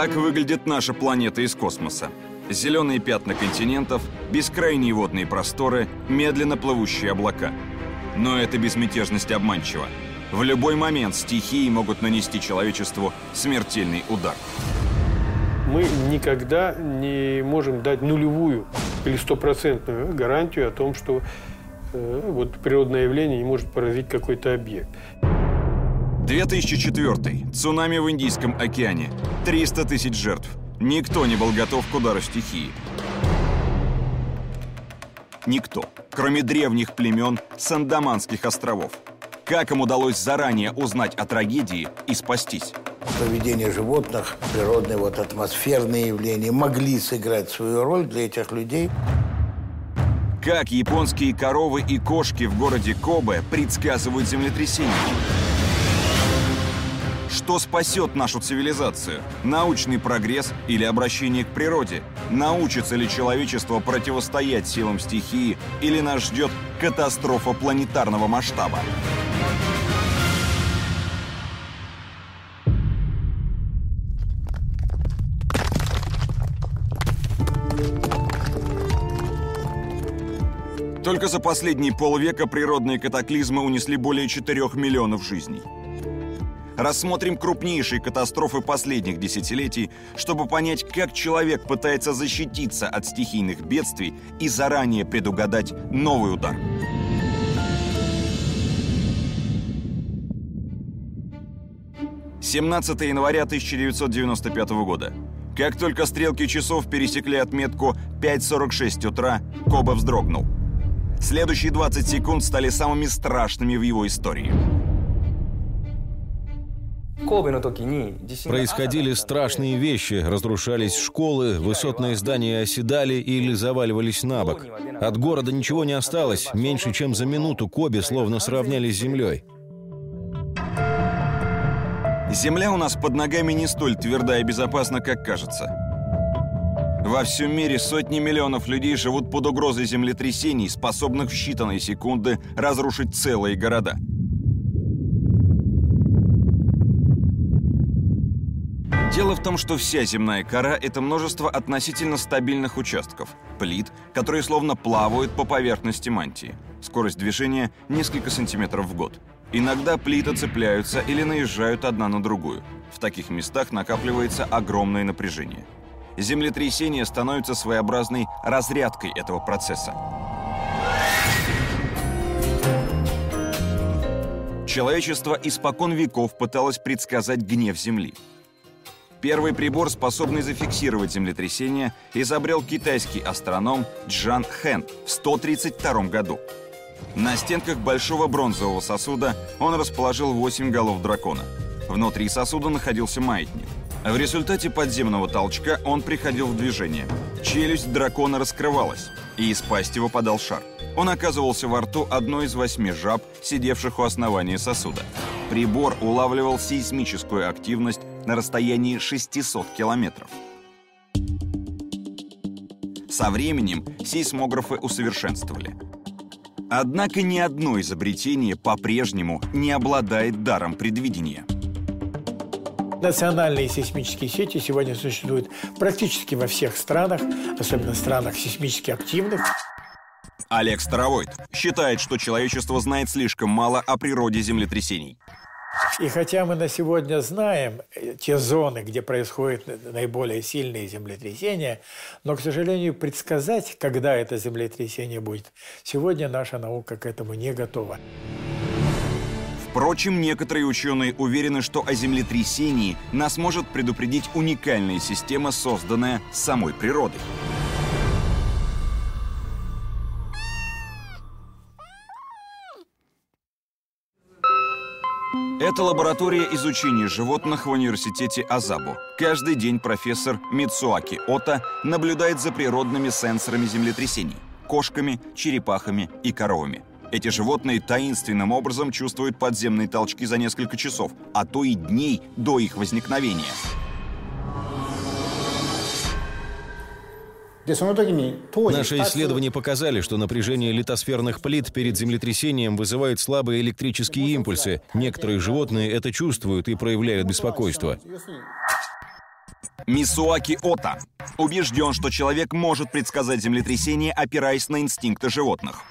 Так выглядит наша планета из космоса. Зеленые пятна континентов, бескрайние водные просторы, медленно плывущие облака. Но эта безмятежность обманчива. В любой момент стихии могут нанести человечеству смертельный удар. Мы никогда не можем дать нулевую или стопроцентную гарантию о том, что э, вот природное явление не может поразить какой-то объект. 2004. Цунами в Индийском океане. 300 тысяч жертв. Никто не был готов к удару стихии. Никто, кроме древних племен Сандаманских островов. Как им удалось заранее узнать о трагедии и спастись? Поведение животных, природные вот атмосферные явления могли сыграть свою роль для этих людей. Как японские коровы и кошки в городе Кобе предсказывают землетрясения? Что спасет нашу цивилизацию? Научный прогресс или обращение к природе? Научится ли человечество противостоять силам стихии или нас ждет катастрофа планетарного масштаба? Только за последние полвека природные катаклизмы унесли более 4 миллионов жизней. Рассмотрим крупнейшие катастрофы последних десятилетий, чтобы понять, как человек пытается защититься от стихийных бедствий и заранее предугадать новый удар. «17 января 1995 года. Как только стрелки часов пересекли отметку 5.46 утра, Коба вздрогнул. Следующие 20 секунд стали самыми страшными в его истории. Происходили страшные вещи, разрушались школы, высотные здания оседали или заваливались на бок. От города ничего не осталось, меньше чем за минуту Коби словно сравнялись с землей. Земля у нас под ногами не столь тверда и безопасна, как кажется. Во всем мире сотни миллионов людей живут под угрозой землетрясений, способных в считанные секунды разрушить целые города. Дело в том, что вся земная кора – это множество относительно стабильных участков, плит, которые словно плавают по поверхности мантии. Скорость движения – несколько сантиметров в год. Иногда плиты цепляются или наезжают одна на другую. В таких местах накапливается огромное напряжение – землетрясение становится своеобразной разрядкой этого процесса. Человечество испокон веков пыталось предсказать гнев Земли. Первый прибор, способный зафиксировать землетрясение, изобрел китайский астроном Джан Хэн в 132 году. На стенках большого бронзового сосуда он расположил 8 голов дракона. Внутри сосуда находился маятник. В результате подземного толчка он приходил в движение. Челюсть дракона раскрывалась, и из пасти выпадал шар. Он оказывался во рту одной из восьми жаб, сидевших у основания сосуда. Прибор улавливал сейсмическую активность на расстоянии 600 километров. Со временем сейсмографы усовершенствовали. Однако ни одно изобретение по-прежнему не обладает даром предвидения – Национальные сейсмические сети сегодня существуют практически во всех странах, особенно в странах сейсмически активных. Олег Старовойт считает, что человечество знает слишком мало о природе землетрясений. И хотя мы на сегодня знаем э, те зоны, где происходят наиболее сильные землетрясения, но, к сожалению, предсказать, когда это землетрясение будет, сегодня наша наука к этому не готова. Впрочем, некоторые ученые уверены, что о землетрясении нас может предупредить уникальная система, созданная самой природой. Это лаборатория изучения животных в университете Азабу. Каждый день профессор Мицуаки Ота наблюдает за природными сенсорами землетрясений – кошками, черепахами и коровами. Эти животные таинственным образом чувствуют подземные толчки за несколько часов, а то и дней до их возникновения. Наши исследования показали, что напряжение литосферных плит перед землетрясением вызывает слабые электрические импульсы. Некоторые животные это чувствуют и проявляют беспокойство. Мисуаки Ота убежден, что человек может предсказать землетрясение, опираясь на инстинкты животных.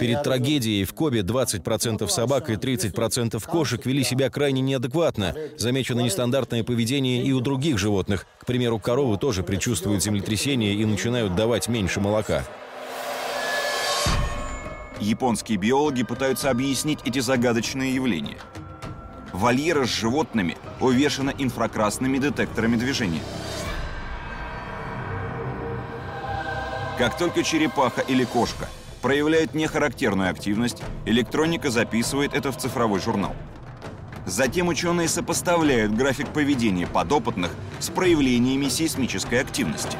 Перед трагедией в Кобе 20% собак и 30% кошек вели себя крайне неадекватно. Замечено нестандартное поведение и у других животных. К примеру, коровы тоже предчувствуют землетрясение и начинают давать меньше молока. Японские биологи пытаются объяснить эти загадочные явления. Вольеры с животными увешаны инфракрасными детекторами движения. Как только черепаха или кошка проявляют нехарактерную активность, электроника записывает это в цифровой журнал. Затем ученые сопоставляют график поведения подопытных с проявлениями сейсмической активности.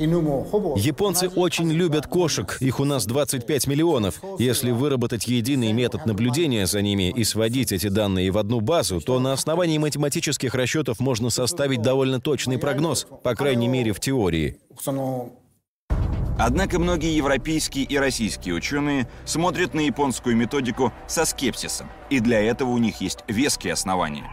Японцы очень любят кошек, их у нас 25 миллионов. Если выработать единый метод наблюдения за ними и сводить эти данные в одну базу, то на основании математических расчетов можно составить довольно точный прогноз, по крайней мере в теории. Однако многие европейские и российские ученые смотрят на японскую методику со скепсисом, и для этого у них есть веские основания.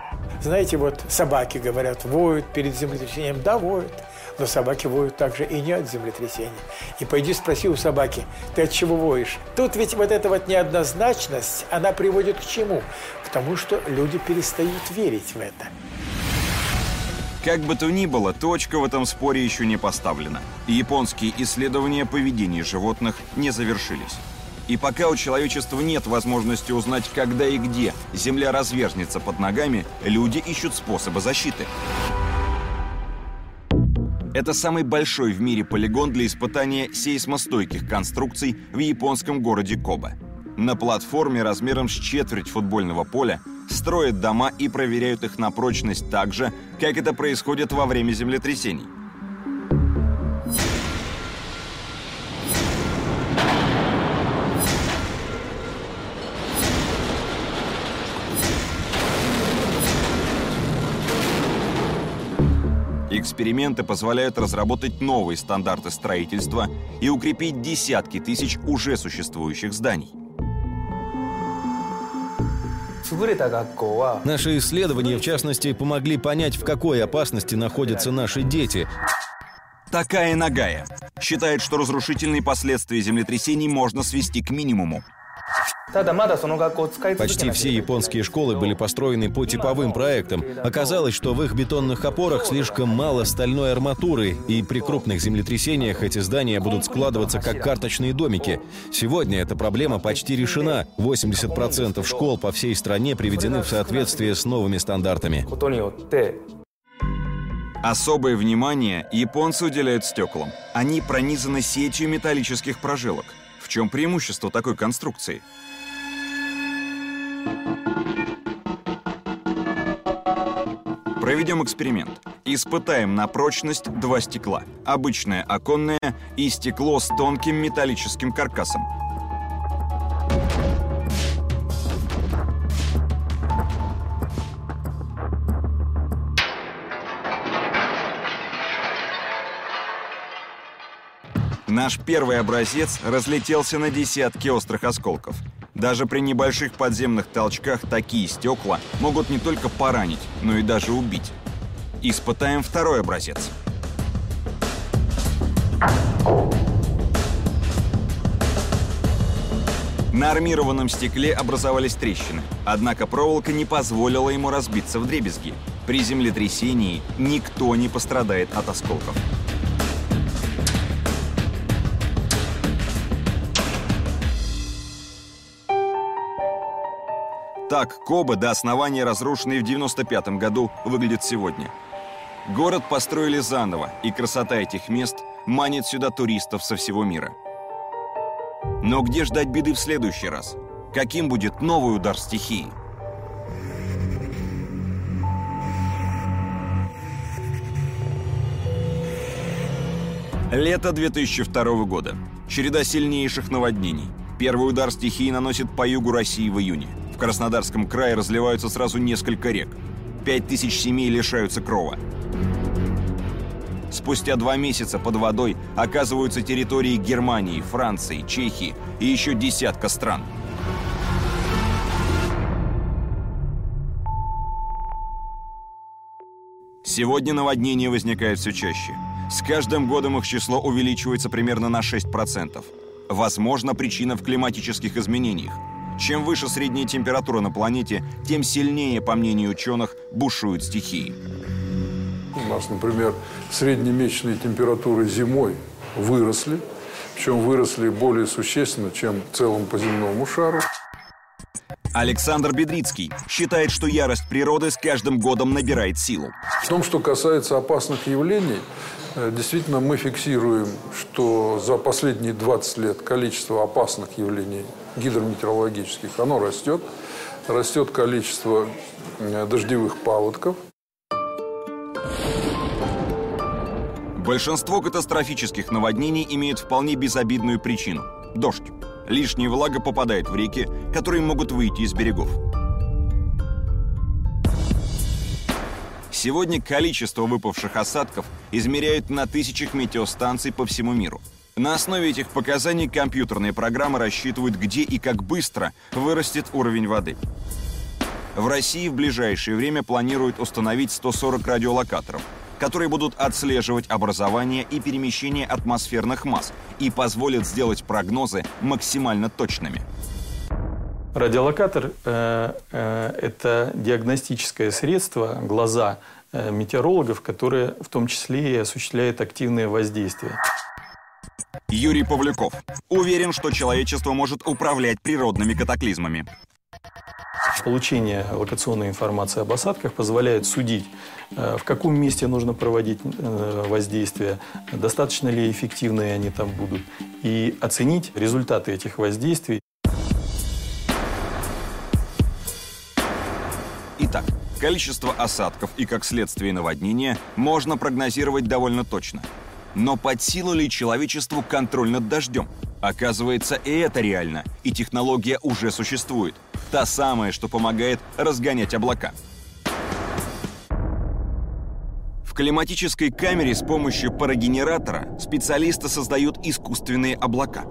Знаете, вот собаки говорят, воют перед землетрясением, да, воют но собаки воют также и не от землетрясения. И пойди спроси у собаки, ты от чего воешь? Тут ведь вот эта вот неоднозначность, она приводит к чему? К тому, что люди перестают верить в это. Как бы то ни было, точка в этом споре еще не поставлена. Японские исследования поведения животных не завершились. И пока у человечества нет возможности узнать, когда и где Земля разверзнется под ногами, люди ищут способы защиты. Это самый большой в мире полигон для испытания сейсмостойких конструкций в японском городе Коба. На платформе размером с четверть футбольного поля строят дома и проверяют их на прочность так же, как это происходит во время землетрясений. Эксперименты позволяют разработать новые стандарты строительства и укрепить десятки тысяч уже существующих зданий. Наши исследования, в частности, помогли понять, в какой опасности находятся наши дети. Такая Нагая считает, что разрушительные последствия землетрясений можно свести к минимуму. Почти все японские школы были построены по типовым проектам. Оказалось, что в их бетонных опорах слишком мало стальной арматуры, и при крупных землетрясениях эти здания будут складываться как карточные домики. Сегодня эта проблема почти решена. 80% школ по всей стране приведены в соответствие с новыми стандартами. Особое внимание японцы уделяют стеклам. Они пронизаны сетью металлических прожилок. В чем преимущество такой конструкции? Проведем эксперимент. Испытаем на прочность два стекла. Обычное оконное и стекло с тонким металлическим каркасом. Наш первый образец разлетелся на десятки острых осколков. Даже при небольших подземных толчках такие стекла могут не только поранить, но и даже убить. Испытаем второй образец. На армированном стекле образовались трещины, однако проволока не позволила ему разбиться в дребезги. При землетрясении никто не пострадает от осколков. Так Коба до основания, разрушенный в 95 году, выглядит сегодня. Город построили заново, и красота этих мест манит сюда туристов со всего мира. Но где ждать беды в следующий раз? Каким будет новый удар стихии? Лето 2002 года. Череда сильнейших наводнений. Первый удар стихии наносит по югу России в июне. В Краснодарском крае разливаются сразу несколько рек. 5000 семей лишаются крова. Спустя два месяца под водой оказываются территории Германии, Франции, Чехии и еще десятка стран. Сегодня наводнения возникают все чаще. С каждым годом их число увеличивается примерно на 6%. Возможно, причина в климатических изменениях. Чем выше средняя температура на планете, тем сильнее, по мнению ученых, бушуют стихии. У нас, например, среднемесячные температуры зимой выросли, причем выросли более существенно, чем в целом по земному шару. Александр Бедрицкий считает, что ярость природы с каждым годом набирает силу. В том, что касается опасных явлений, э, действительно мы фиксируем, что за последние 20 лет количество опасных явлений гидрометеорологических, оно растет. Растет количество э, дождевых паводков. Большинство катастрофических наводнений имеют вполне безобидную причину – дождь. Лишняя влага попадает в реки, которые могут выйти из берегов. Сегодня количество выпавших осадков измеряют на тысячах метеостанций по всему миру. На основе этих показаний компьютерные программы рассчитывают, где и как быстро вырастет уровень воды. В России в ближайшее время планируют установить 140 радиолокаторов – которые будут отслеживать образование и перемещение атмосферных масс и позволят сделать прогнозы максимально точными. Радиолокатор э, э, это диагностическое средство, глаза э, метеорологов, которые в том числе и осуществляют активное воздействие. Юрий Павлюков уверен, что человечество может управлять природными катаклизмами. Получение локационной информации об осадках позволяет судить, э, в каком месте нужно проводить э, воздействие, достаточно ли эффективные они там будут, и оценить результаты этих воздействий. Итак, количество осадков и, как следствие, наводнения можно прогнозировать довольно точно. Но под силу ли человечеству контроль над дождем? Оказывается, и это реально, и технология уже существует – Та самая, что помогает разгонять облака. В климатической камере с помощью парогенератора специалисты создают искусственные облака.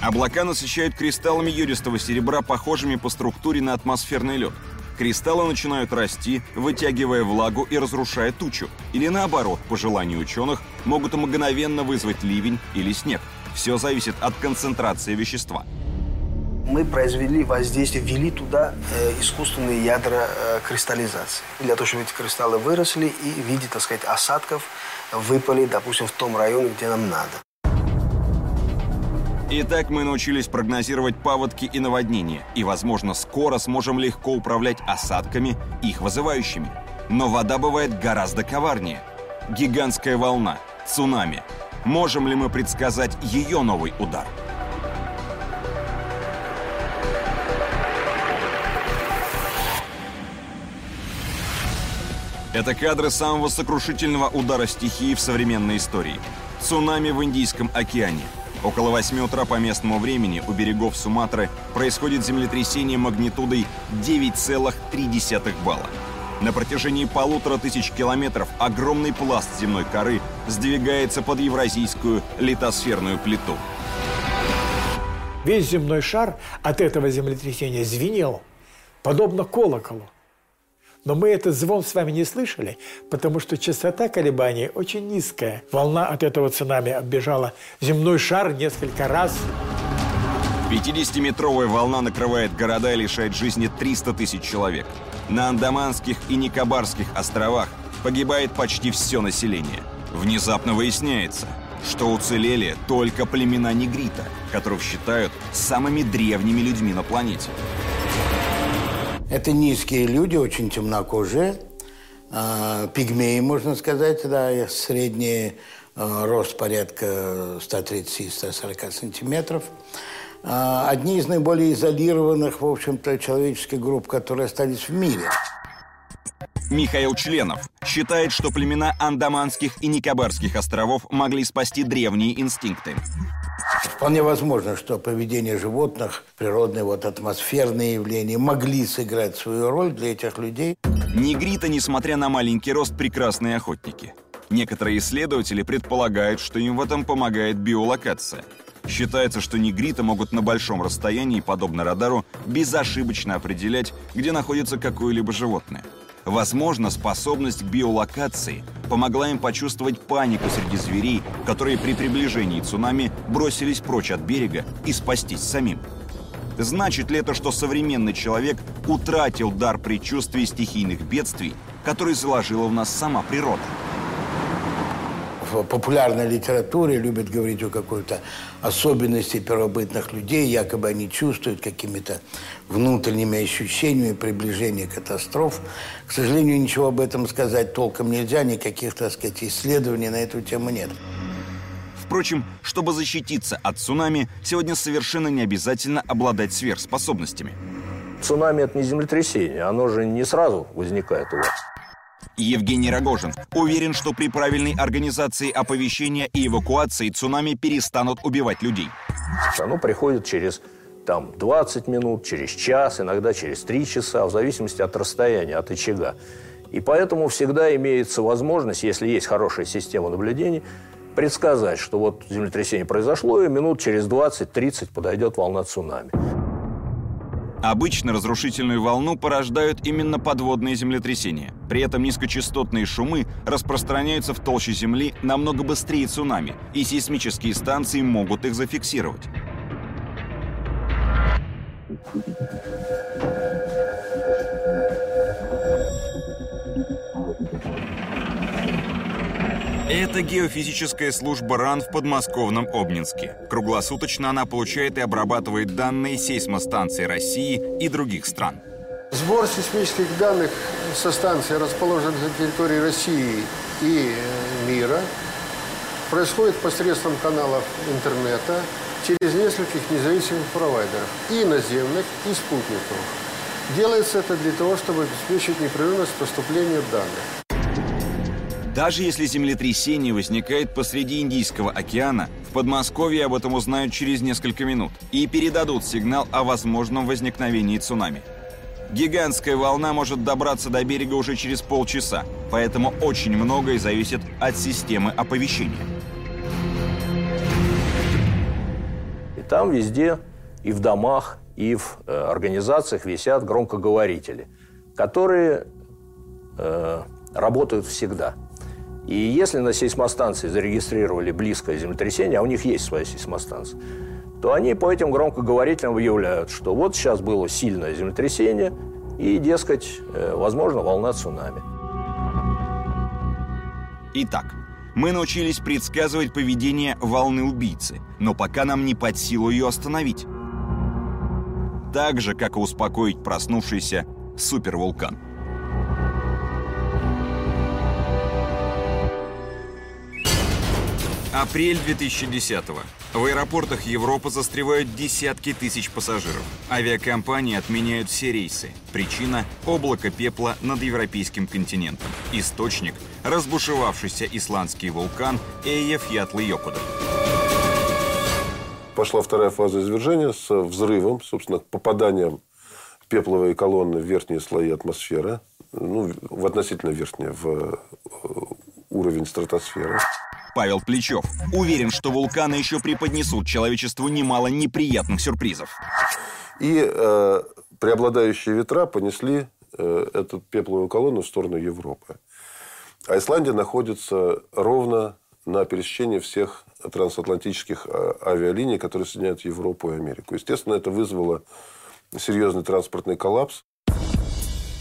Облака насыщают кристаллами юристого серебра, похожими по структуре на атмосферный лед. Кристаллы начинают расти, вытягивая влагу и разрушая тучу. Или наоборот, по желанию ученых, могут мгновенно вызвать ливень или снег – все зависит от концентрации вещества. Мы произвели воздействие, ввели туда э, искусственные ядра э, кристаллизации. Для того, чтобы эти кристаллы выросли и в виде, так сказать, осадков выпали, допустим, в том районе, где нам надо. Итак, мы научились прогнозировать паводки и наводнения, и, возможно, скоро сможем легко управлять осадками, их вызывающими. Но вода бывает гораздо коварнее. Гигантская волна, цунами, Можем ли мы предсказать ее новый удар? Это кадры самого сокрушительного удара стихии в современной истории. Цунами в Индийском океане. Около 8 утра по местному времени у берегов Суматры происходит землетрясение магнитудой 9,3 балла. На протяжении полутора тысяч километров огромный пласт земной коры сдвигается под евразийскую литосферную плиту. Весь земной шар от этого землетрясения звенел, подобно колоколу. Но мы этот звон с вами не слышали, потому что частота колебаний очень низкая. Волна от этого цунами оббежала земной шар несколько раз. 50-метровая волна накрывает города и лишает жизни 300 тысяч человек. На Андаманских и Никобарских островах погибает почти все население. Внезапно выясняется, что уцелели только племена негрита, которых считают самыми древними людьми на планете. Это низкие люди, очень темнокожие, э, пигмеи, можно сказать, да, средний э, рост порядка 130-140 сантиметров. А, одни из наиболее изолированных, в общем-то, человеческих групп, которые остались в мире. Михаил Членов считает, что племена Андаманских и Никобарских островов могли спасти древние инстинкты. Вполне возможно, что поведение животных, природные вот атмосферные явления могли сыграть свою роль для этих людей. Негриты, несмотря на маленький рост, прекрасные охотники. Некоторые исследователи предполагают, что им в этом помогает биолокация – Считается, что негриты могут на большом расстоянии, подобно радару, безошибочно определять, где находится какое-либо животное. Возможно, способность к биолокации помогла им почувствовать панику среди зверей, которые при приближении цунами бросились прочь от берега и спастись самим. Значит ли это, что современный человек утратил дар предчувствия стихийных бедствий, который заложила в нас сама природа? В популярной литературе любят говорить о какой-то особенности первобытных людей, якобы они чувствуют какими-то внутренними ощущениями приближения катастроф. К сожалению, ничего об этом сказать толком нельзя, никаких, так сказать, исследований на эту тему нет. Впрочем, чтобы защититься от цунами, сегодня совершенно не обязательно обладать сверхспособностями. Цунами – это не землетрясение, оно же не сразу возникает у вас. Евгений Рогожин уверен, что при правильной организации оповещения и эвакуации цунами перестанут убивать людей. Оно приходит через там 20 минут, через час, иногда через 3 часа, в зависимости от расстояния, от очага. И поэтому всегда имеется возможность, если есть хорошая система наблюдений, предсказать, что вот землетрясение произошло, и минут через 20-30 подойдет волна цунами. Обычно разрушительную волну порождают именно подводные землетрясения. При этом низкочастотные шумы распространяются в толще Земли намного быстрее цунами, и сейсмические станции могут их зафиксировать. Это геофизическая служба РАН в подмосковном Обнинске. Круглосуточно она получает и обрабатывает данные сейсмостанций России и других стран. Сбор сейсмических данных со станций, расположенных на территории России и э, мира, происходит посредством каналов интернета через нескольких независимых провайдеров, и наземных, и спутниковых. Делается это для того, чтобы обеспечить непрерывность поступления данных. Даже если землетрясение возникает посреди Индийского океана, в Подмосковье об этом узнают через несколько минут и передадут сигнал о возможном возникновении цунами. Гигантская волна может добраться до берега уже через полчаса, поэтому очень многое зависит от системы оповещения. И там везде, и в домах, и в э, организациях висят громкоговорители, которые э, работают всегда – и если на сейсмостанции зарегистрировали близкое землетрясение, а у них есть своя сейсмостанция, то они по этим громкоговорителям выявляют, что вот сейчас было сильное землетрясение, и, дескать, э, возможно, волна цунами. Итак, мы научились предсказывать поведение волны убийцы, но пока нам не под силу ее остановить. Так же, как и успокоить проснувшийся супервулкан. Апрель 2010-го. В аэропортах Европы застревают десятки тысяч пассажиров. Авиакомпании отменяют все рейсы. Причина – облако пепла над европейским континентом. Источник – разбушевавшийся исландский вулкан Эйефьятлы-Йокуда. Пошла вторая фаза извержения с взрывом, собственно, попаданием пепловой колонны в верхние слои атмосферы, ну, в относительно верхние, в э, уровень стратосферы. Павел Плечев. Уверен, что вулканы еще преподнесут человечеству немало неприятных сюрпризов. И э, преобладающие ветра понесли э, эту пепловую колонну в сторону Европы. А Исландия находится ровно на пересечении всех трансатлантических э, авиалиний, которые соединяют Европу и Америку. Естественно, это вызвало серьезный транспортный коллапс.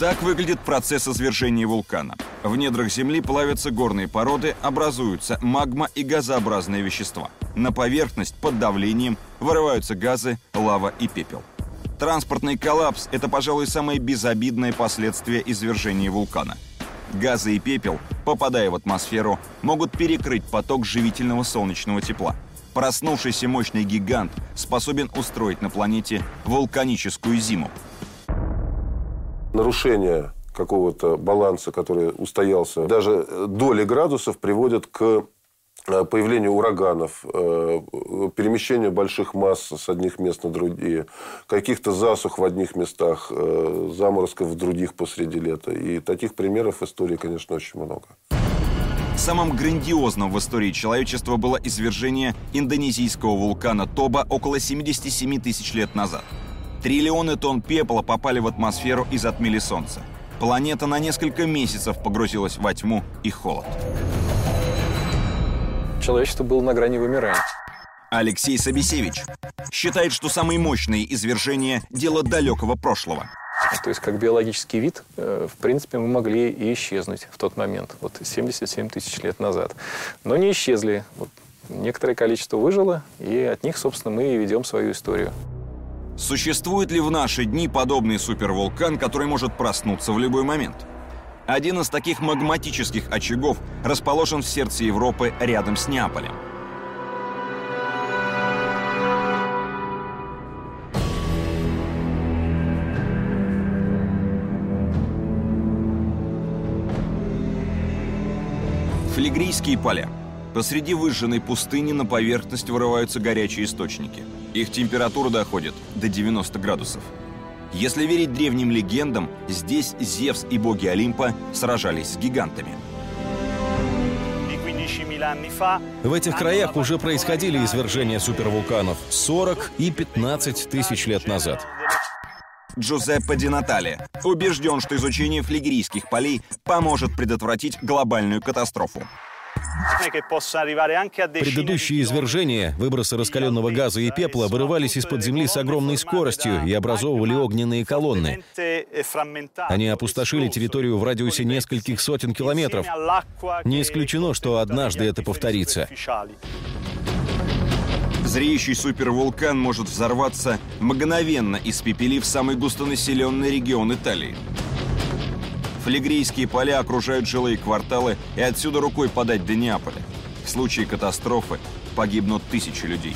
Так выглядит процесс извержения вулкана. В недрах Земли плавятся горные породы, образуются магма и газообразные вещества. На поверхность под давлением вырываются газы, лава и пепел. Транспортный коллапс – это, пожалуй, самое безобидное последствие извержения вулкана. Газы и пепел, попадая в атмосферу, могут перекрыть поток живительного солнечного тепла. Проснувшийся мощный гигант способен устроить на планете вулканическую зиму – нарушение какого-то баланса, который устоялся, даже доли градусов приводят к э, появлению ураганов, э, перемещению больших масс с одних мест на другие, каких-то засух в одних местах, э, заморозков в других посреди лета. И таких примеров в истории, конечно, очень много. Самым грандиозным в истории человечества было извержение индонезийского вулкана Тоба около 77 тысяч лет назад. Триллионы тонн пепла попали в атмосферу и затмили Солнце. Планета на несколько месяцев погрузилась во тьму и холод. Человечество было на грани вымирания. Алексей Собесевич считает, что самые мощные извержения – дело далекого прошлого. То есть как биологический вид, э, в принципе, мы могли и исчезнуть в тот момент, вот 77 тысяч лет назад. Но не исчезли. Вот некоторое количество выжило, и от них, собственно, мы и ведем свою историю. Существует ли в наши дни подобный супервулкан, который может проснуться в любой момент? Один из таких магматических очагов расположен в сердце Европы рядом с Неаполем – Флегрийские поля. Посреди выжженной пустыни на поверхность вырываются горячие источники. Их температура доходит до 90 градусов. Если верить древним легендам, здесь Зевс и боги Олимпа сражались с гигантами. В этих краях уже происходили извержения супервулканов 40 и 15 тысяч лет назад. Джузеппе Ди Натали убежден, что изучение флегрийских полей поможет предотвратить глобальную катастрофу. Предыдущие извержения, выбросы раскаленного газа и пепла вырывались из-под земли с огромной скоростью и образовывали огненные колонны. Они опустошили территорию в радиусе нескольких сотен километров. Не исключено, что однажды это повторится. Зреющий супервулкан может взорваться, мгновенно испепелив самый густонаселенный регион Италии. Флегрийские поля окружают жилые кварталы, и отсюда рукой подать до Неаполя. В случае катастрофы погибнут тысячи людей.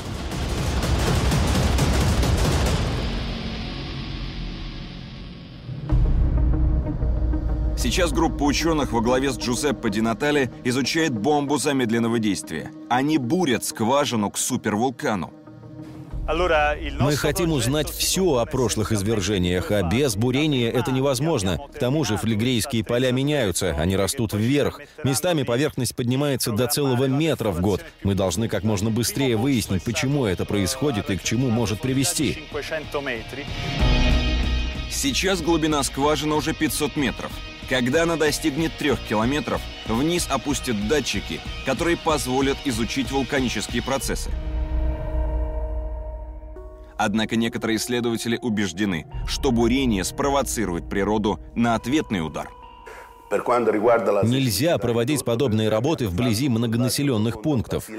Сейчас группа ученых во главе с Джузеппе Ди Натали изучает бомбу замедленного действия. Они бурят скважину к супервулкану. Мы хотим узнать все о прошлых извержениях, а без бурения это невозможно. К тому же флегрейские поля меняются, они растут вверх. Местами поверхность поднимается до целого метра в год. Мы должны как можно быстрее выяснить, почему это происходит и к чему может привести. Сейчас глубина скважины уже 500 метров. Когда она достигнет трех километров, вниз опустят датчики, которые позволят изучить вулканические процессы. Однако некоторые исследователи убеждены, что бурение спровоцирует природу на ответный удар. Нельзя проводить подобные работы вблизи многонаселенных пунктов.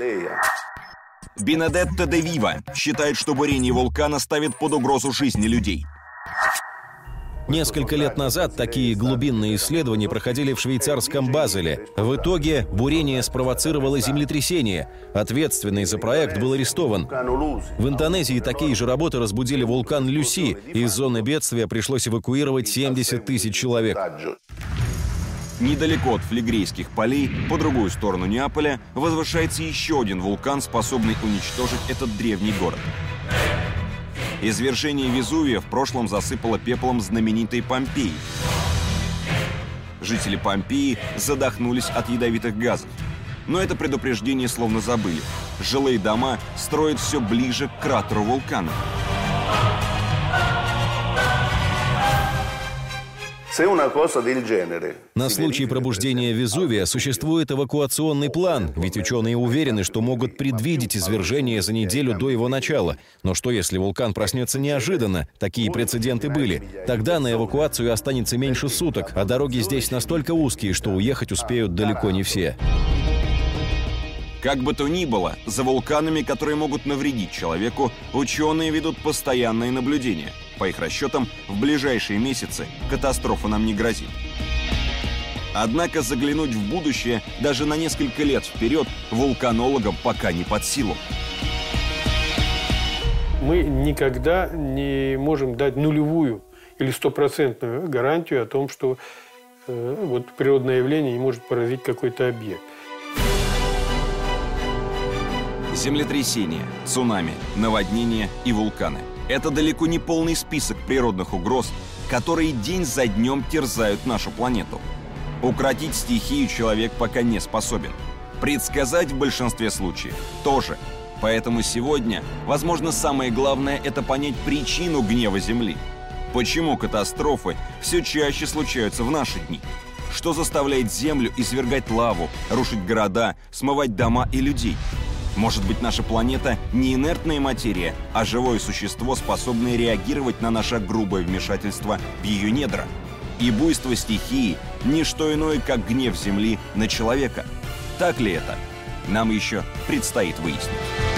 Бенедетто де Вива считает, что бурение вулкана ставит под угрозу жизни людей – Несколько лет назад такие глубинные исследования проходили в швейцарском Базеле. В итоге бурение спровоцировало землетрясение. Ответственный за проект был арестован. В Индонезии такие же работы разбудили вулкан Люси. Из зоны бедствия пришлось эвакуировать 70 тысяч человек. Недалеко от флегрейских полей, по другую сторону Неаполя, возвышается еще один вулкан, способный уничтожить этот древний город. Извержение Везувия в прошлом засыпало пеплом знаменитый Помпеи. Жители Помпеи задохнулись от ядовитых газов. Но это предупреждение словно забыли. Жилые дома строят все ближе к кратеру вулкана. На случай пробуждения Везувия существует эвакуационный план, ведь ученые уверены, что могут предвидеть извержение за неделю до его начала. Но что если вулкан проснется неожиданно? Такие прецеденты были. Тогда на эвакуацию останется меньше суток, а дороги здесь настолько узкие, что уехать успеют далеко не все. Как бы то ни было, за вулканами, которые могут навредить человеку, ученые ведут постоянные наблюдения – по их расчетам, в ближайшие месяцы катастрофа нам не грозит. Однако заглянуть в будущее даже на несколько лет вперед вулканологам пока не под силу. Мы никогда не можем дать нулевую или стопроцентную гарантию о том, что э, вот природное явление не может поразить какой-то объект. Землетрясения, цунами, наводнения и вулканы – это далеко не полный список природных угроз, которые день за днем терзают нашу планету. Укротить стихию человек пока не способен. Предсказать в большинстве случаев тоже. Поэтому сегодня, возможно, самое главное – это понять причину гнева Земли. Почему катастрофы все чаще случаются в наши дни? Что заставляет Землю извергать лаву, рушить города, смывать дома и людей? Может быть, наша планета не инертная материя, а живое существо, способное реагировать на наше грубое вмешательство в ее недра? И буйство стихии – не что иное, как гнев Земли на человека. Так ли это? Нам еще предстоит выяснить.